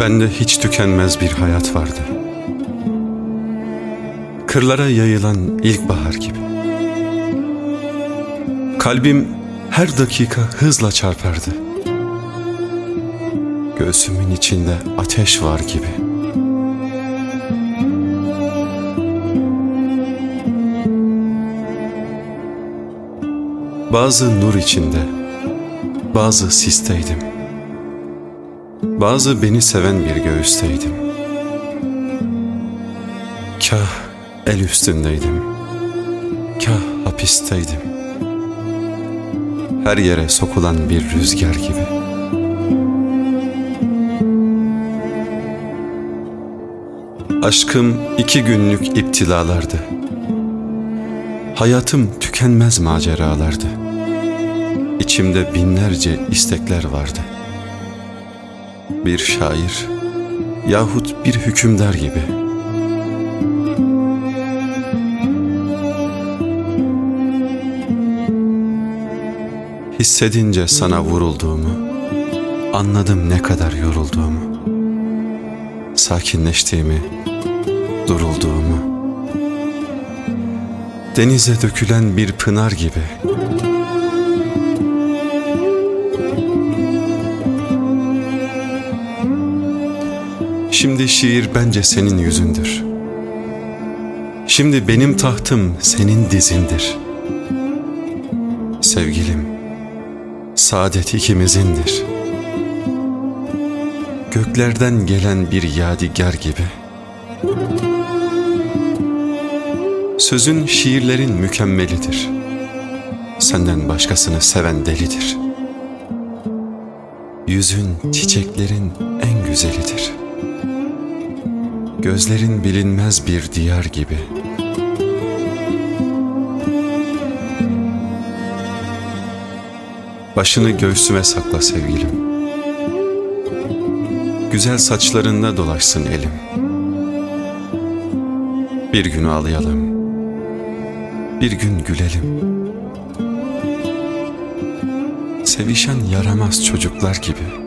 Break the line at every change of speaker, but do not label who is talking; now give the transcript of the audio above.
Bende hiç tükenmez bir hayat vardı. Kırlara yayılan ilkbahar gibi. Kalbim her dakika hızla çarpardı. Göğsümün içinde ateş var gibi. Bazı nur içinde, bazı sisteydim. Bazı beni seven bir göğüsteydim. Kah el üstündeydim. Kah hapisteydim. Her yere sokulan bir rüzgar gibi. Aşkım iki günlük iptilalardı. Hayatım tükenmez maceralardı. İçimde binlerce istekler vardı.'' bir şair yahut bir hükümdar gibi. Hissedince sana vurulduğumu, anladım ne kadar yorulduğumu, sakinleştiğimi, durulduğumu, denize dökülen bir pınar gibi Şimdi şiir bence senin yüzündür. Şimdi benim tahtım senin dizindir. Sevgilim, saadet ikimizindir. Göklerden gelen bir yadigar gibi. Sözün şiirlerin mükemmelidir. Senden başkasını seven delidir. Yüzün çiçeklerin en güzelidir.'' Gözlerin bilinmez bir diyar gibi. Başını göğsüme sakla sevgilim. Güzel saçlarında dolaşsın elim. Bir gün ağlayalım. Bir gün gülelim. Sevişen yaramaz çocuklar gibi.''